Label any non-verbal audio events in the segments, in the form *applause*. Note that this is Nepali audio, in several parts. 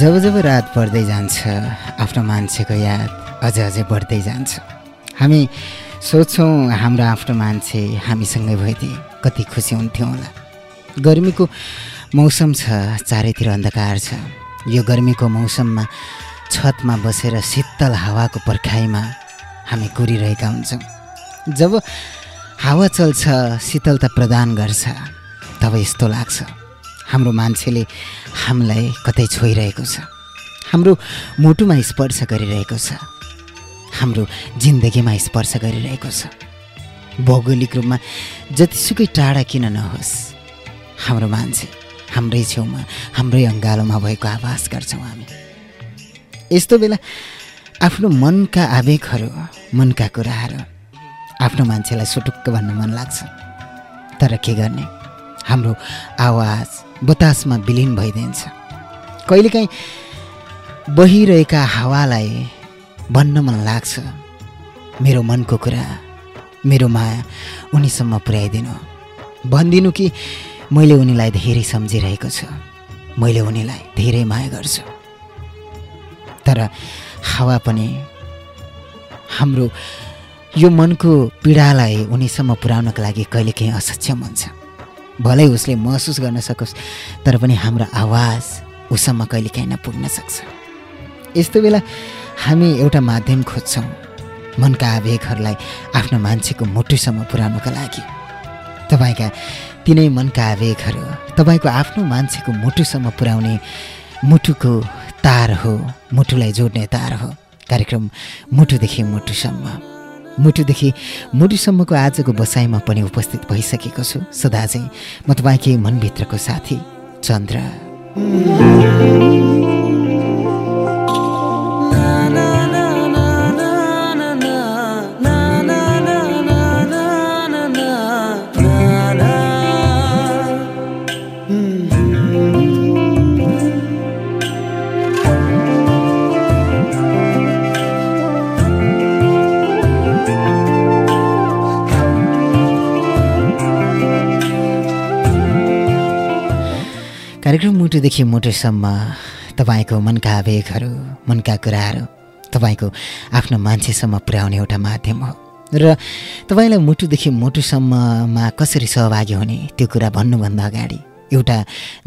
जब जब रात पर्दै जान्छ आफ्नो मान्छेको याद अझै अझै बढ्दै जान्छ। हामी सोच्छौँ हाम्रो आफ्नो मान्छे हामीसँगै भइदिए कति खुसी हुन्थ्यौँ होला। गर्मीको मौसम छ चारैतिर अन्धकार छ। यो गर्मीको मौसममा छतमा बसेर शीतल हावाको पर्खाइमा हामी कुरिरहेका हुन्छौँ। जब हावा चल्छ शीतलता प्रदान गर्छ तब यस्तो लाग्छ। हाम्रो मान्छेले हामीलाई कतै छोइरहेको छ। हाम्रो मुटुमा स्पर्श गरिरहेको छ। हाम्रो जिन्दगीमा स्पर्श गरिरहेको छ। भौगोलिक रूपमा जतिसुकै टाढा किन नहोस् हाम्रो मान्छे हाम्रै छेउमा हाम्रै अङ्गालोमा भएको आभास गर्छौँ हामी। यस्तो बेला आफ्नो मनका आवेगहरू मनका कुराहरू आफ्नो मान्छेलाई सुटुक्क भन्न मन लाग्छ। तर के गर्ने? हाम्रो आवाज बतासमा विलिन भइदिन्छ। कहिलेकाहीँ बहिरहेका हावालाई भन्न मन लाग्छ। मेरो मनको कुरा मेरो माया उनीसम्म पुर्याइदिनु। भनिदिनु कि मैले उनीलाई धेरै सम्झिरहेको छु। मैले उनीलाई धेरै माया गर्छु। तर हावा पनि हाम्रो यो मनको पीडालाई उनीसम्म पुर्याउनको लागि कहिलेकाहीँ असक्षम हुन्छ भलै उसले महसुस गर्न सकोस् तर पनि हाम्रो आवाज उसँग कहिलेकाहीँ नपुग्न सक्छ। यस्तो बेला हामी एउटा माध्यम खोज्छौँ मनका आवेगहरूलाई आफ्नो मान्छेको मुटुसम्म पुर्याउनुको लागि। तपाईँका तिनै मनका आवेगहरू तपाईँको आफ्नो मान्छेको मुटुसम्म पुर्याउने मुटुको तार हो मुटुलाई जोड्ने तार हो। कार्यक्रम मुटुदेखि मुटुसम्म। मुटुदेखि मुटुसम्मको आजको बसाइमा पनि उपस्थित भइसकेको छु। सदा चाहिँ म तपाईँकै मनभित्रको साथी चन्द्र। मुटुदेखि मुटुसम्म तपाईँको मनका आवेगहरू मनका कुराहरू तपाईँको आफ्नो मान्छेसम्म पुर्याउने एउटा माध्यम हो। र तपाईँलाई मुटुदेखि मुटुसम्ममा कसरी सहभागी हुने त्यो कुरा भन्नुभन्दा अगाडि एउटा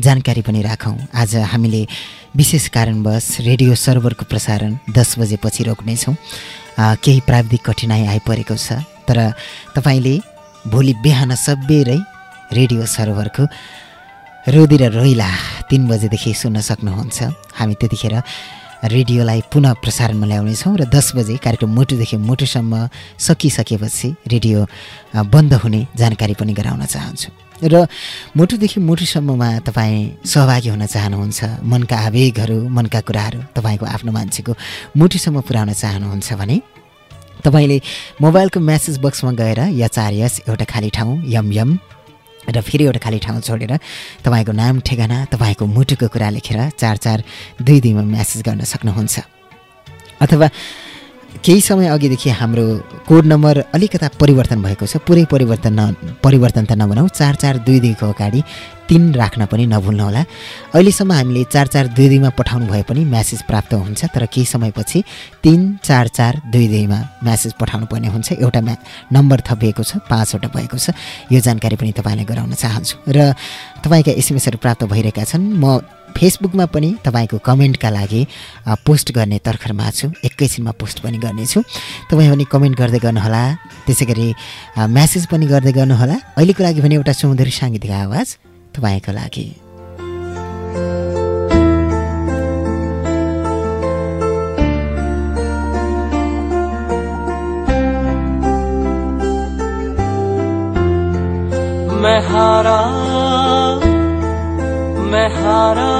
जानकारी पनि राखौँ। आज हामीले विशेष कारणवश रेडियो सर्भरको प्रसारण दस बजेपछि रोक्नेछौँ। केही प्राविधिक कठिनाइ आइपरेको छ तर तपाईँले भोलि बिहान सबेरै रेडियो सर्भरको रोदी र रोइला तिन बजेदेखि सुन्न सक्नुहुन्छ। हामी त्यतिखेर रेडियोलाई पुनः प्रसारणमा ल्याउनेछौँ र दस बजे कार्यक्रम मुटुदेखि मुटुसम्म सकिसकेपछि रेडियो बन्द हुने जानकारी पनि गराउन चाहन्छु। र मुटुदेखि मुटुसम्ममा तपाईँ सहभागी हुन चाहनुहुन्छ मनका आवेगहरू मनका कुराहरू तपाईँको आफ्नो मान्छेको मुटुसम्म पुर्याउन चाहनुहुन्छ भने तपाईँले मोबाइलको म्यासेज बक्समा गएर यचार यस एउटा खाली ठाउँ यम यम र फेरि एउटा खाली ठाउँ छोडेर तपाईँको नाम ठेगाना तपाईँको मुटुको कुरा लेखेर चार चार दुई दुईमा म्यासेज गर्न सक्नुहुन्छ। अथवा केही समय अघिदेखि हाम्रो कोड नम्बर अलिकता परिवर्तन भएको छ। पुरै परिवर्तन न परिवर्तन त नबनाऊ। चार चार दुई दुईको अगाडि तिन राख्न पनि नभुल्नुहोला अहिलेसम्म हामीले चार चार दुई दुईमा पठाउनु भए पनि म्यासेज प्राप्त हुन्छ तर केही समयपछि तिन चार चार दुई दुईमा म्यासेज पठाउनु पर्ने हुन्छ। एउटा म्या नम्बर थपिएको छ पाँचवटा भएको छ। यो जानकारी पनि तपाईँलाई गराउन चाहन्छु। र तपाईँका एसएमएसहरू प्राप्त भइरहेका छन्। म फेसबुकमा पनि तपाईँको कमेन्टका लागि पोस्ट गर्ने तर्खरमा छु। एकैछिनमा पोस्ट पनि गर्नेछु। तपाईँ पनि कमेन्ट गर्दै गर्नुहोला। त्यसै गरी म्यासेज पनि गर्दै गर्नुहोला। अहिलेको लागि भने एउटा सुमधुर साङ्गीतिक आवाज तपाईँको लागि। मैं हारा हारा,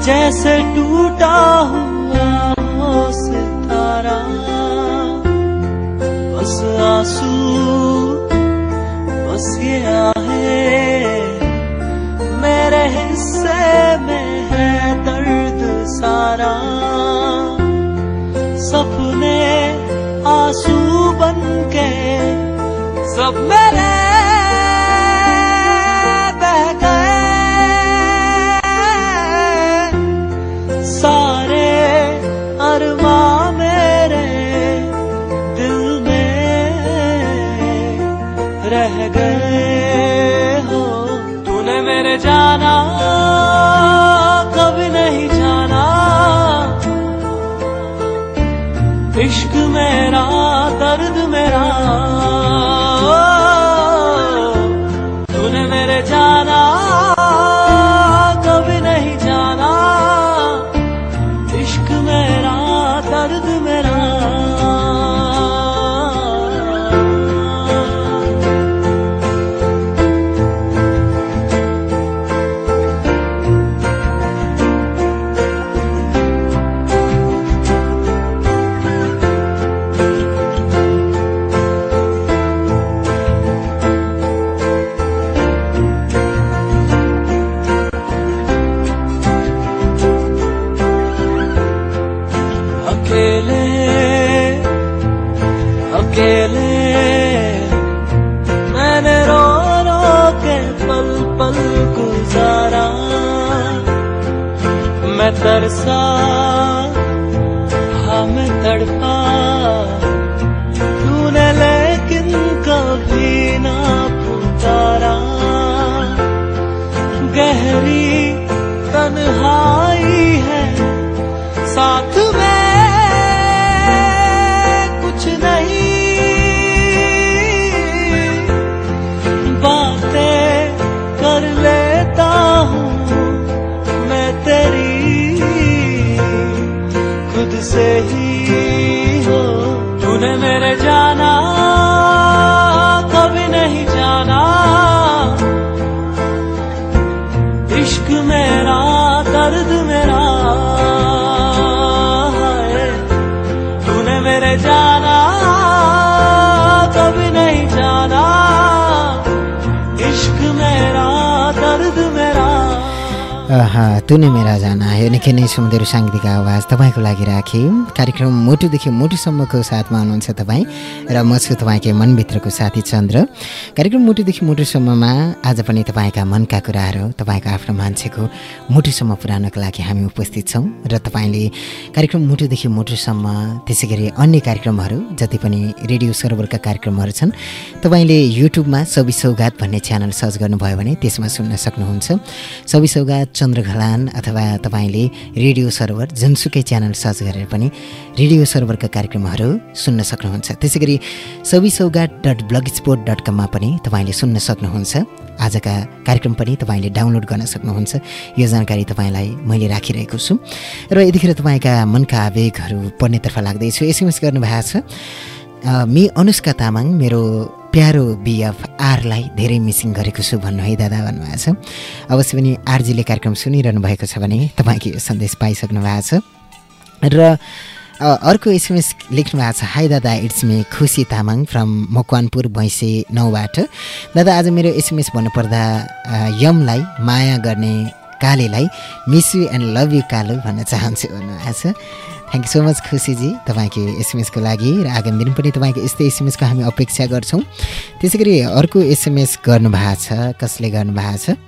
जैसे टूटा हुआ सितारा। बस आँसू, बस ये आहे। मेरे हिस्से में है दर्द सारा। सपने आँसू बन के सब मेरे रह गए। कभी ना पुकारा गहरी तन्हाई तुने मेरा जाना यो निकै नै सुमधुर साङ्गीतिक आवाज तपाईँको लागि राख्यौँ कार्यक्रम मुटुदेखि मुटुसम्मको साथमा हुनुहुन्छ तपाईँ र म छु तपाईँकै मनभित्रको साथी चन्द्र। कार्यक्रम मुटुदेखि मुटुसम्ममा आज पनि तपाईँका मनका कुराहरू तपाईँको आफ्नो मान्छेको मुटुसम्म पुर्याउनको लागि हामी उपस्थित छौँ र तपाईँले कार्यक्रम मुटुदेखि मुटुसम्म त्यसै गरी अन्य कार्यक्रमहरू जति पनि रेडियो सर्भरका कार्यक्रमहरू छन् तपाईँले युट्युबमा सौगात भन्ने च्यानल सर्च गर्नुभयो भने त्यसमा सुन्न सक्नुहुन्छ। सौगात चन्द्र घलान अथवा तपाईँले रेडियो सर्भर जुनसुकै च्यानल सर्च गरेर पनि रेडियो सर्भरका कार्यक्रमहरू सुन्न सक्नुहुन्छ। त्यसै गरी सबि सौगात डट ब्लग स्पोर्ट डट कममा पनि तपाईँले सुन्न सक्नुहुन्छ। आजका कार्यक्रम पनि तपाईँले डाउनलोड गर्न सक्नुहुन्छ। यो जानकारी तपाईँलाई मैले राखिरहेको छु। र यतिखेर तपाईँका मनका आवेगहरू पढ्नेतर्फ लाग्दैछु। एसएमएस गर्नुभएको छ मी अनुष्का तामाङ मेरो प्यारो बिएफ आरलाई धेरै मिसिङ गरेको छु भन्नु है दादा भन्नुभएको छ। अवश्य पनि आरजीले कार्यक्रम सुनिरहनु भएको छ भने तपाईँको यो सन्देश पाइसक्नु भएको छ। र अर्को एसएमएस लेख्नु भएको छ हाई दादा it's me Khusi Tamang from Makwanpur Bhainse नौबाट। दादा आज मेरो एसएमएस भन्नुपर्दा यमलाई माया गर्ने कालेलाई miss you and love you Kalu भन्न चाहन्छु भन्नुभएको छ। थ्याङ्क यू सो मच खुसीजी तपाईँको एसएमएसको लागि र आगामी दिन पनि तपाईँको यस्तै एसएमएसको हामी अपेक्षा गर्छौँ। त्यसै गरी अर्को एसएमएस गर्नुभएको छ कसले गर्नुभएको छ?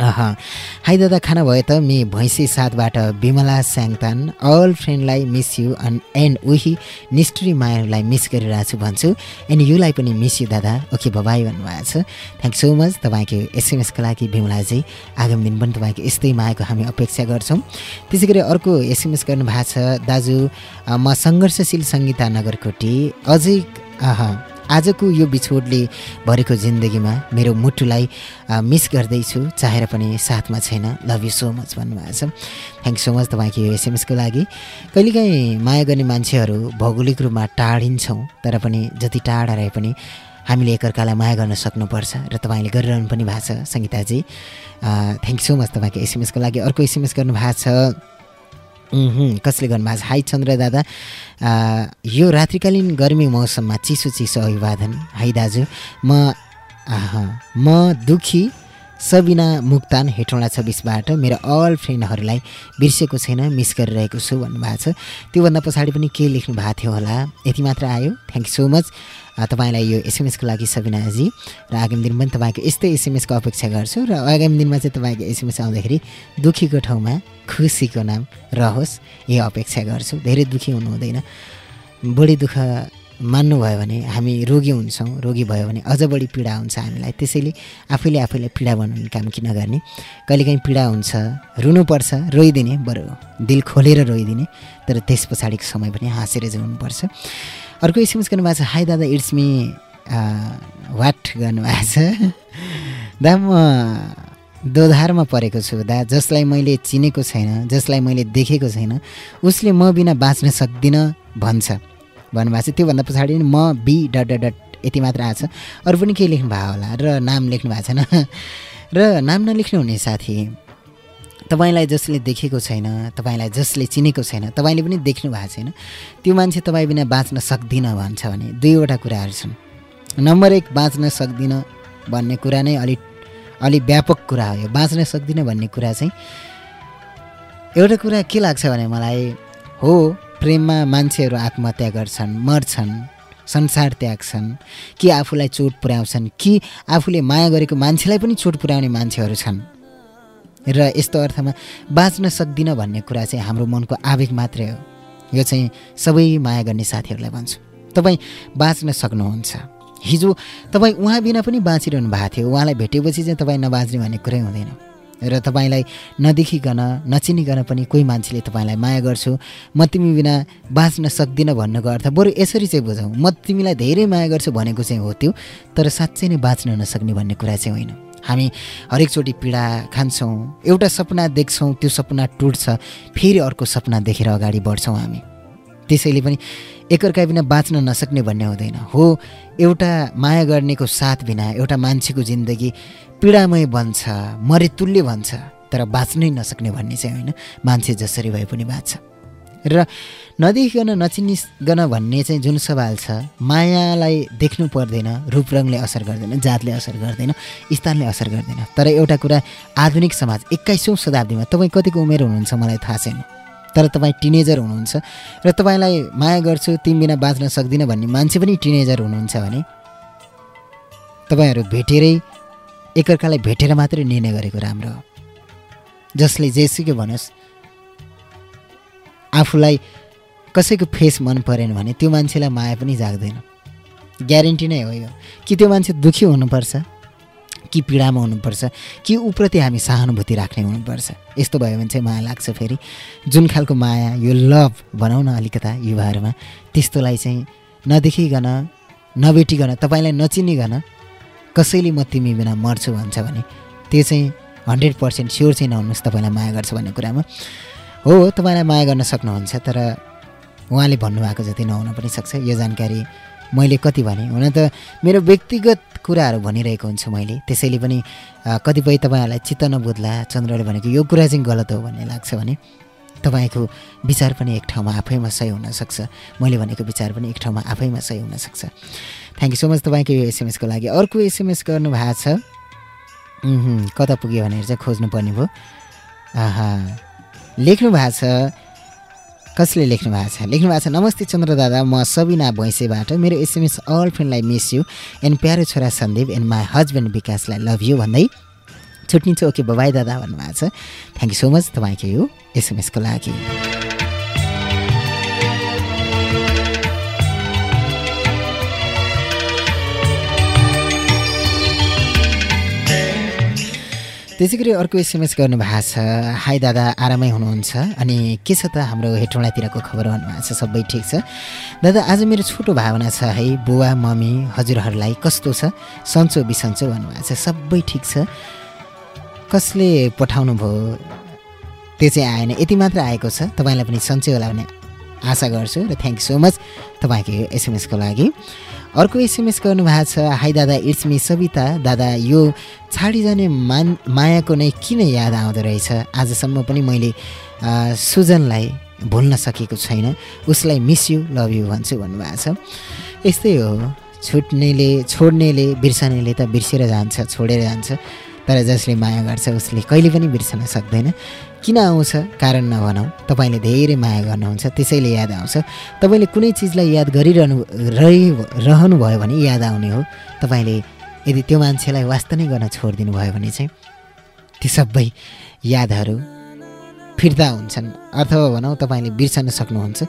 हाई दादा खाना भयो त? मे भैँसी साथबाट विमला स्याङतान। अल फ्रेन्डलाई मिस यु अन एन्ड उही निष्ठुरी मायाहरूलाई मिस गरिरहेको छु भन्छु। एन्ड युलाई पनि मिस यु दादा। ओके बबाई भन्नुभएको छ। थ्याङ्क सो मच तपाईँको एसएमएसको लागि विमलाजी आगामी दिन पनि तपाईँको यस्तै मायाको हामी अपेक्षा गर्छौँ। त्यसै गरी अर्को एसएमएस गर्नुभएको छ। दाजु म सङ्घर्षशील सङ्गीता नगरकोटी। अझै आजको यो बिछोडले भरेको जिन्दगीमा मेरो मुटुलाई मिस गर्दैछु। चाहेर पनि साथमा छैन। लभ यु सो मच भन्नुभएको छ। थ्याङ्क सो मच तपाईँको यो एसएमएसको लागि। कहिलेकाहीँ माया गर्ने मान्छेहरू भौगोलिक रूपमा टाढिन्छौँ तर पनि जति टाढा रहे पनि हामीले एकअर्कालाई माया गर्न सक्नुपर्छ र तपाईँले गरिरहनु पनि भएको छ। सङ्गीताजी थ्याङ्क सो मच तपाईँको एसएमएसको लागि। अर्को एसएमएस गर्नुभएको छ। उहुँ, कसले गर्नुभएको छ हाई चन्द्र दादा। आ, यो रात्रिकालीन गर्मी मौसममा चिसो चिसो अभिवादन। है दाजु म म दुखी सबिना मुक्तान हेटौँडा छब्बिसबाट मेरो अल फ्रेन्डहरूलाई बिर्सेको छैन मिस गरिरहेको छु भन्नुभएको छ। त्योभन्दा पछाडि पनि के लेख्नु भएको थियो होला? यति मात्र आयो। थ्याङ्क यू सो मच तपाईँलाई यो एसएमएसको लागि सबिनाजी र आगामी दिन पनि तपाईँको यस्तै एसएमएसको अपेक्षा गर्छु र आगामी दिनमा चाहिँ तपाईँको एसएमएस आउँदाखेरि दुःखीको ठाउँमा खुसीको नाम रहोस् यो अपेक्षा गर्छु। धेरै दुःखी हुनु हुँदैन बढी दुःख मान्नुभयो भने हामी रोगी हुन्छौँ रोगी भयो भने अझ बढी पीडा हुन्छ हामीलाई। त्यसैले आफैले आफैलाई पीडा बनाउने काम किन गर्ने? कहिलेकाहीँ पीडा हुन्छ रुनुपर्छ रोइदिने बरु दिल खोलेर रोइदिने तर त्यस पछाडिको समय पनि हाँसेर जानुपर्छ। अर्को एसएमएस गर्नुभएको छ हाई दादा इट्स मी वाट गर्नुभएको छ? *laughs* दा म दोधारमा परेको छु दा जसलाई मैले चिनेको छैन जसलाई मैले देखेको छैन उसले म बिना बाँच्न सक्दिनँ भन्छ। भन्नुभएको छ त्योभन्दा पछाडि म बी डट डट डट यति मात्र आएको छ। अरू पनि केही लेख्नु भएको होला र नाम लेख्नु भएको छैन। *laughs* र नाम नलेख्नु हुने साथी तपाईँलाई जसले देखेको छैन तपाईँलाई जसले चिनेको छैन तपाईँले पनि देख्नु भएको छैन त्यो मान्छे तपाईँ बिना बाँच्न सक्दिनँ भन्छ भने दुईवटा कुराहरू छन्। नम्बर एक बाँच्न सक्दिनँ भन्ने कुरा नै अलिक अलिक व्यापक कुरा हो। यो बाँच्न सक्दिनँ भन्ने कुरा चाहिँ एउटा कुरा के लाग्छ भने मलाई हो प्रेममा मान्छेहरू आत्महत्या गर्छन् मर्छन् संसार त्याग्छन् कि आफूलाई चोट पुर्याउँछन् कि आफूले माया गरेको मान्छेलाई पनि चोट पुर्याउने मान्छेहरू छन्। र यस्तो अर्थमा बाँच्न सक्दिनँ भन्ने कुरा चाहिँ हाम्रो मनको आवेग मात्रै हो। यो चाहिँ सबै माया गर्ने साथीहरूलाई भन्छु। तपाईँ बाँच्न सक्नुहुन्छ। हिजो तपाईँ उहाँ बिना पनि बाँचिरहनु भएको थियो। उहाँलाई भेटेपछि चाहिँ तपाईँ नबाँच्ने भन्ने कुरै हुँदैन। र तपाईँलाई नदेखिकन नचिनिकन पनि कोही मान्छेले तपाईँलाई माया गर्छु। म तिमी बिना बाँच्न सक्दिनँ भन्नुको अर्थ बरु यसरी चाहिँ बुझौँ। म तिमीलाई धेरै माया गर्छु भनेको चाहिँ हो त्यो तर साँच्चै नै बाँच्न नसक्ने भन्ने कुरा चाहिँ होइन। हामी हरेकचोटि पीडा खान्छौँ। एउटा सपना देख्छौँ त्यो सपना टुट्छ फेरि अर्को सपना देखेर अगाडि बढ्छौँ हामी। त्यसैले पनि एकअर्का बिना बाँच्न नसक्ने भन्ने हुँदैन। हो एउटा माया गर्नेको साथ बिना एउटा मान्छेको जिन्दगी पीडामय बन्छ मरेतुल्य भन्छ तर बाँच्नै नसक्ने भन्ने चाहिँ होइन मान्छे जसरी भए पनि बाँच्छ। र नदेखिकन नचिनिकन भन्ने चाहिँ जुन सवाल छ मायालाई देख्नु पर्दैन रूपरङले असर गर्दैन जातले असर गर्दैन स्थानले असर गर्दैन। तर एउटा कुरा आधुनिक समाज एक्काइसौँ शताब्दीमा तपाईँ कतिको उमेर हुनुहुन्छ मलाई थाहा छैन। तर तपाईँ टिनेजर हुनुहुन्छ र तपाईँलाई माया गर्छु तिमी बिना बाँच्न सक्दिनँ भन्ने मान्छे पनि टिनेजर हुनुहुन्छ भने तपाईँहरू भेटेरै एकअर्कालाई भेटेर मात्रै निर्णय गरेको राम्रो हो। जसले जेसुकै भनोस् आफूलाई कसैको फेस मन परेन भने त्यो मान्छेलाई माया पनि जाग्दैन। ग्यारेन्टी नै हो यो। कि त्यो मान्छे दुःखी हुनुपर्छ कि पीडामा हुनुपर्छ कि ऊप्रति हामी सहानुभूति राख्ने हुनुपर्छ। यस्तो भयो भने चाहिँ माया लाग्छ फेरि। जुन खालको माया यो लभ भनौँ न अलिकता युवाहरूमा त्यस्तोलाई चाहिँ नदेखिकन नभेटिकन तपाईँलाई नचिनिकन कसैले म तिमी बिना मर्छु भन्छ भने त्यो चाहिँ हन्ड्रेड पर्सेन्ट स्योर चाहिँ नहुनुहोस् तपाईँलाई माया गर्छ भन्ने कुरामा। हो तपाईँलाई माया गर्न सक्नुहुन्छ तर उहाँले भन्नुभएको जति नहुन पनि सक्छ। यो जानकारी मैले कति भने? हुन त मेरो व्यक्तिगत कुराहरू भनिरहेको हुन्छु मैले। त्यसैले पनि कतिपय तपाईँहरूलाई चित्त नबुझ्ला चन्द्रले भनेको यो कुरा चाहिँ गलत हो भन्ने लाग्छ भने तपाईँको विचार पनि एक ठाउँमा आफैमा सही हुनसक्छ मैले भनेको विचार पनि एक ठाउँमा आफैमा सही हुनसक्छ थ्याङ्क यू सो मच तपाईँको यो एसएमएसको लागि। अर्को एसएमएस गर्नुभएको छ। कता पुग्यो भनेर चाहिँ खोज्नुपर्ने भयो। आहा। लेख्नु भएको छ? कसले लेख्नु भएको छ? लेख्नु भएको छ नमस्ते चन्द्र दादा म सबिना भैँसेबाट मेरो एसएमएस अल फ्रेन्डलाई मिस यु एन्ड प्यारो छोरा सन्दीप एन्ड माई हस्बेन्ड विकासलाई लभ यु भन्दै छुट्टिन्छ। ओके बबाई दादा भन्नुभएको छ। थ्याङ्क यू सो मच तपाईँको यो एसएमएसको लागि। त्यसै गरी अर्को एसएमएस गर्नुभएको छ। हाई दादा आरामै हुनुहुन्छ। अनि के छ त हाम्रो हेटौँडातिरको खबर भन्नुभएको छ सबै ठिक छ। दादा आज मेरो छोटो भावना छ है। बुवा मम्मी हजुरहरूलाई कस्तो छ? सन्चो बिसन्चो भन्नुभएको छ। सबै ठिक छ। कसले पठाउनु भयो? त्यो चाहिँ आएन। यति मात्र आएको छ। तपाईँलाई पनि सन्चै होला भन्ने आशा गर्छु र थ्याङ्क यू सो मच तपाईँको एसएमएसको लागि। अर्को एसएमएस गर्नुभएको छ। हाई दादा इट्स मी सविता। दादा यो छाडी जाने मान मायाको नै किन याद आउँदो रहेछ? आजसम्म पनि मैले सुजनलाई भुल्न सकेको छैन। उसलाई मिस यु लभ यु भन्छु भन्नुभएको छ। यस्तै हो। छुट्नेले छोड्नेले बिर्सनेले त बिर्सेर जान्छ छोडेर जान्छ। तर जसले माया गर्छ उसले कहिले पनि बिर्सन सक्दैन। किन आउँछ? कारण नभनौँ। तपाईँले धेरै माया गर्नुहुन्छ त्यसैले याद आउँछ। तपाईँले कुनै चिजलाई याद गरिरहनु रहि रहनुभयो भने याद आउने हो। तपाईँले यदि त्यो मान्छेलाई वास्ता नै गर्न छोडिदिनु भयो भने चाहिँ ती सबै यादहरू फिर्ता हुन्छन्। अथवा भनौँ तपाईँले बिर्सन सक्नुहुन्छ।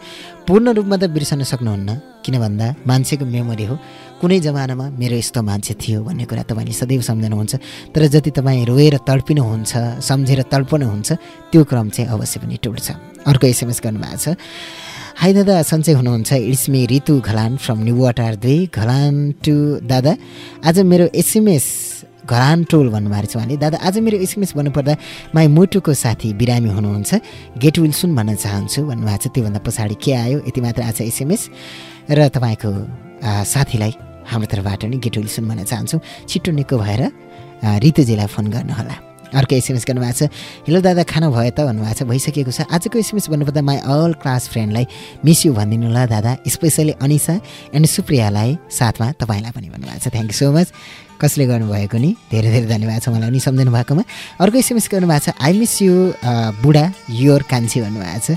पूर्ण रूपमा त बिर्सन सक्नुहुन्न। किन भन्दा मान्छेको मेमोरी हो। कुनै जमानामा मेरो यस्तो मान्छे थियो भन्ने कुरा तपाईँले सदैव सम्झनुहुन्छ। तर जति तपाईँ रोएर तडपिनुहुन्छ सम्झेर तडपनुहुन्छ त्यो क्रम चाहिँ अवश्य पनि टुट्छ। अर्को एसएमएस गर्नुभएको छ। हाई दादा सन्चै हुनुहुन्छ। It's me Ritu Ghalan from Nuwatar दुई घलान टु दादा आज मेरो एसएमएस घरान टोल भन्नुभएको छ उहाँले। दादा आज मेरो एसएमएस भन्नुपर्दा माई मुटुको साथी बिरामी हुनुहुन्छ। गेट विल्सुन भन्न चाहन्छु भन्नुभएको छ। त्योभन्दा पछाडि के आयो? यति मात्र आज एसएमएस। र तपाईँको साथीलाई हाम्रो तर्फबाट नि गेट विल्सुन भन्न चाहन्छु। छिट्टो निको भएर रितुजीलाई फोन गर्नुहोला। अर्को एसएमएस गर्नुभएको छ हेलो दादा खाना भयो त? भन्नुभएको छ भइसकेको छ। आजको एसएमएस भन्नुपर्दा माई अल क्लास फ्रेन्डलाई मिस यु भनिदिनु ल दादा स्पेसली अनिसा एन्ड सुप्रियालाई साथमा तपाईँलाई पनि भन्नुभएको छ। थ्याङ्क यू सो मच कसले गर्नुभएको नि? धेरै धेरै धन्यवाद छ मलाई पनि सम्झिनु भएकोमा अर्को एसएमएस गर्नुभएको छ आई मिस यु बुढा योर कान्छी भन्नुभएको छ।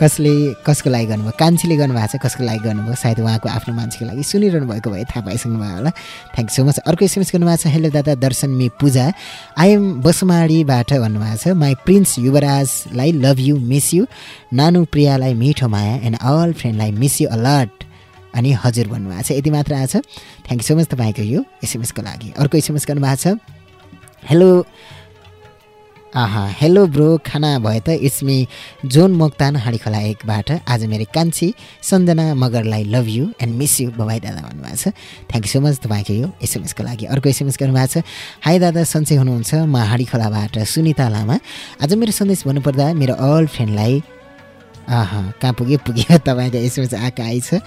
कसले कसको लागि गर्नुभयो? कान्छीले गर्नुभएको छ कसको लागि गर्नुभयो? सायद उहाँको आफ्नो मान्छेको लागि सुनिरहनु भएको भए थाहा पाइसक्नु भयो होला। थ्याङ्क सो मच अर्को एसएमएस गर्नुभएको छ हेलो दादा दर्शन मी पूजा। आइएम बसमाडीबाट भन्नुभएको छ माई प्रिन्स युवराजलाई लभ यु मिस यु नानु प्रियालाई मिठो माया एन्ड अल फ्रेन्डलाई मिस यु अलर्ट अनि हजुर भन्नुभएको छ। यति मात्र आएको छ। थ्याङ्क यू सो मच तपाईँको यो एसएमएसको लागि। अर्को एसएमएस गर्नुभएको छ हेलो आहा हेलो ब्रो खाना भयो त इट्स मी जोन मोक्तान हाँडी खोला एकबाट। आज मेरो कान्छी Sanjana मगरलाई love you and miss you bye bye दादा भन्नुभएको छ। थ्याङ्क यू सो मच तपाईँको यो एसएमएसको लागि अर्को एसएमएस गर्नुभएको छ। हाई दादा सन्चै हुनुहुन्छ म हाँडी खोलाबाट सुनिता लामा। आज मेरो सन्देश भन्नुपर्दा मेरो अल फ्रेन्डलाई आहा कहाँ पुग्यो पुग्यो *laughs* तपाईँको एसएमएस आएको आहा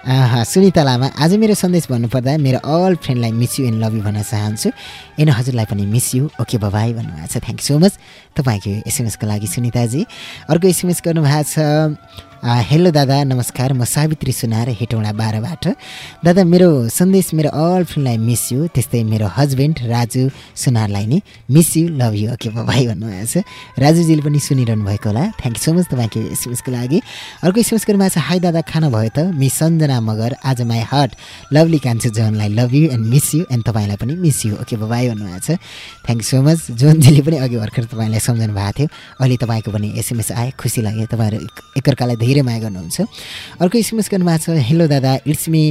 सुनिता लामा आज मेरो सन्देश भन्नुपर्दा मेरो all फ्रेन्डलाई miss you and love you भन्न चाहन्छु। एन्ड हजुरलाई पनि मिस यु ओके बबाई भन्नुभएको छ। थ्याङ्क यू सो मच तपाईँको एसएमएसको लागि सुनिताजी। अर्को एसएमएस गर्नुभएको छ हेलो दादा नमस्कार म सावित्री सुनार हेटौँडा बाह्रबाट दादा मेरो सन्देश मेरो अल फ्रेन्डलाई मिस यु त्यस्तै मेरो हस्बेन्ड राजु सुनारलाई नि miss you love you okay bye bye भन्नुभएको छ राजुजीले पनि सुनिरहनु भएको होला थ्याङ्क यू सो मच तपाईँको एसएमएसको लागि अर्को एसएमएस गर्नुभएको छ हाई दादा खाना भयो त मिस सञ्जना मगर आज माई हार्ट लभली कान्छु जोनलाई love you and miss you and तपाईँलाई पनि miss you okay bye bye भन्नुभएको छ थ्याङ्क यू सो मच जोनजीले पनि अघि भर्खर तपाईँलाई सम्झाउनु भएको थियो अहिले तपाईँको पनि एसएमएस आए खुसी लाग्यो तपाईँहरू एक- एकअर्कालाई धेरै माया गर्नुहुन्छ। अर्को एसएमएस गर्नुभएको छ हेलो दादा इट्स मी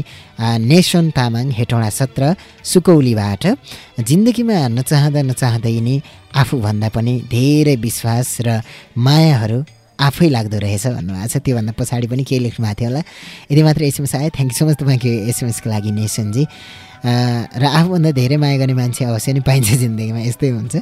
नेसन तामाङ हेटौँडा सत्र सुकौलीबाट। जिन्दगीमा नचाहँदा नचाहँदै नि आफूभन्दा पनि धेरै विश्वास र मायाहरू आफै लाग्दो रहेछ भन्नुभएको छ। त्योभन्दा पछाडि पनि केही लेख्नु भएको थियो होला। यति मात्र एसएमएस आयो थ्याङ्क यू सो मच तपाईँको एसएमएसको लागि नेसनजी र आफूभन्दा धेरै माया गर्ने मान्छे अवश्य नै पाइन्छ जिन्दगीमा यस्तै हुन्छ।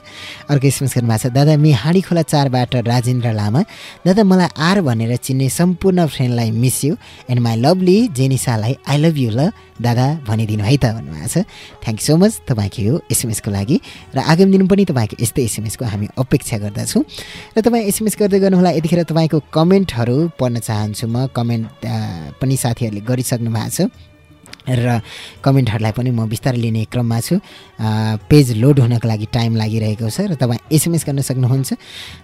अर्को एसएमएस गर्नुभएको छ दादा मी हाँडी खोला चारबाट राजेन्द्र लामा। दादा मलाई आर भनेर चिन्ने सम्पूर्ण फ्रेन्डलाई miss you and my lovely जेनिसालाई I love you ल दादा भनिदिनु है त भन्नुभएको छ। थ्याङ्क यू सो मच तपाईँको यो एसएमएसको लागि। र आगामी दिन पनि तपाईँको यस्तै एसएमएसको हामी अपेक्षा गर्दछौँ। र तपाईँ एसएमएस गर्दै गर्नुहोला यतिखेर तपाईँको कमेन्टहरू पढ्न चाहन्छु म। कमेन्ट पनि साथीहरूले गरिसक्नु भएको छ। र कमेन्टहरूलाई पनि म बिस्तारै लिने क्रममा छु। पेज लोड हुनको लागि टाइम लागिरहेको छ र तपाईँ एसएमएस गर्न सक्नुहुन्छ।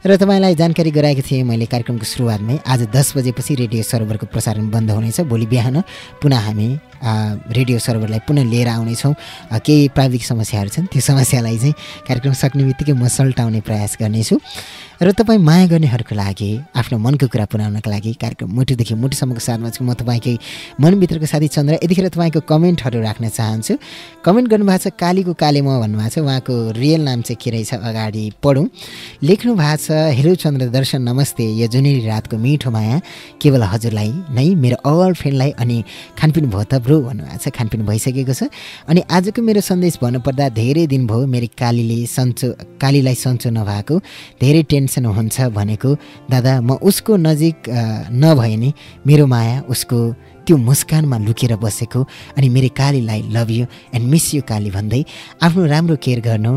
र तपाईँलाई जानकारी गराएको थिएँ मैले कार्यक्रमको सुरुवातमै। आज दस बजेपछि रेडियो सर्भरको प्रसारण बन्द हुनेछ। भोलि बिहान पुनः हामी रेडियो सर्भरलाई पुनः लिएर आउनेछौँ। केही प्राविधिक समस्याहरू छन् त्यो समस्यालाई चाहिँ कार्यक्रम सक्ने बित्तिकै म सल्टाउने प्रयास गर्नेछु। र तपाईँ माया गर्नेहरूको लागि आफ्नो मनको कुरा पुर्याउनको लागि कार्यक्रम मुटुदेखि मुटुसम्मको साथमा छु। म तपाईँकै मनभित्रको साथी चन्द्र। यतिखेर तपाईँको कमेन्टहरू राख्न चाहन्छु। कमेन्ट गर्नुभएको छ कालीको काले म भन्नुभएको छ। उहाँको रियल नाम चाहिँ के रहेछ अगाडि पढौँ। लेख्नु भएको छ हेलो चन्द्र दर्शन नमस्ते। यो जुनेली रातको मिठो माया। केवल हजुरलाई नै मेरो अल फ्रेन्डलाई अनि खानपिन भयो त ब्रो भन्नुभएको छ। खानपिन भइसकेको छ। अनि आजको मेरो सन्देश भन्नुपर्दा धेरै दिन भयो मेरो कालीले सन्चो कालीलाई सन्चो नभएको। धेरै टेन्सन हुन्छ भनेको दादा म उसको नजिक नभए नि मेरो माया उसको त्यो मुस्कानमा लुकेर बसेको अनि मेरो कालीलाई love you and miss you Kali भन्दै आफ्नो राम्रो केयर गर्नु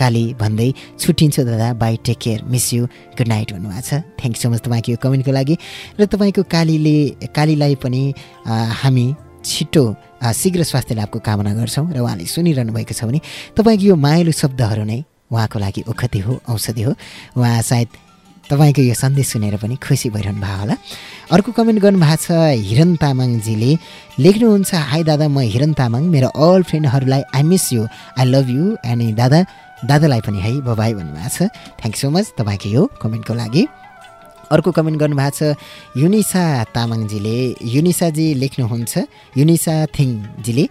काली भन्दै छुट्टिन्छु दादा bye take care miss you good night भन्नुभएको छ। थ्याङ्क सो मच तपाईँको यो कमेन्टको लागि। र तपाईँको कालीले कालीलाई पनि हामी छिटो शीघ्र स्वास्थ्य लाभको कामना गर्छौँ र उहाँले सुनिरहनु भएको छ भने तपाईँको यो मायालु शब्दहरू नै उहाँको लागि ओखती हो औषधि हो। उहाँ सायद तपाईँको यो सन्देश सुनेर पनि खुसी भइरहनु भयो होला। अर्को कमेन्ट गर्नुभएको छ हिरन तामाङजीले लेख्नुहुन्छ हाई दादा म हिरन तामाङ मेरो all फ्रेन्डहरूलाई I miss you I love you अनि दादा दादालाई पनि है बबाई भन्नुभएको छ। थ्याङ्क सो मच तपाईँको यो कमेन्टको लागि। अर्को कमेन्ट गर्नुभएको छ युनिसा तामाङजीले युनिसाजी लेख्नुहुन्छ युनिसा थिङजीले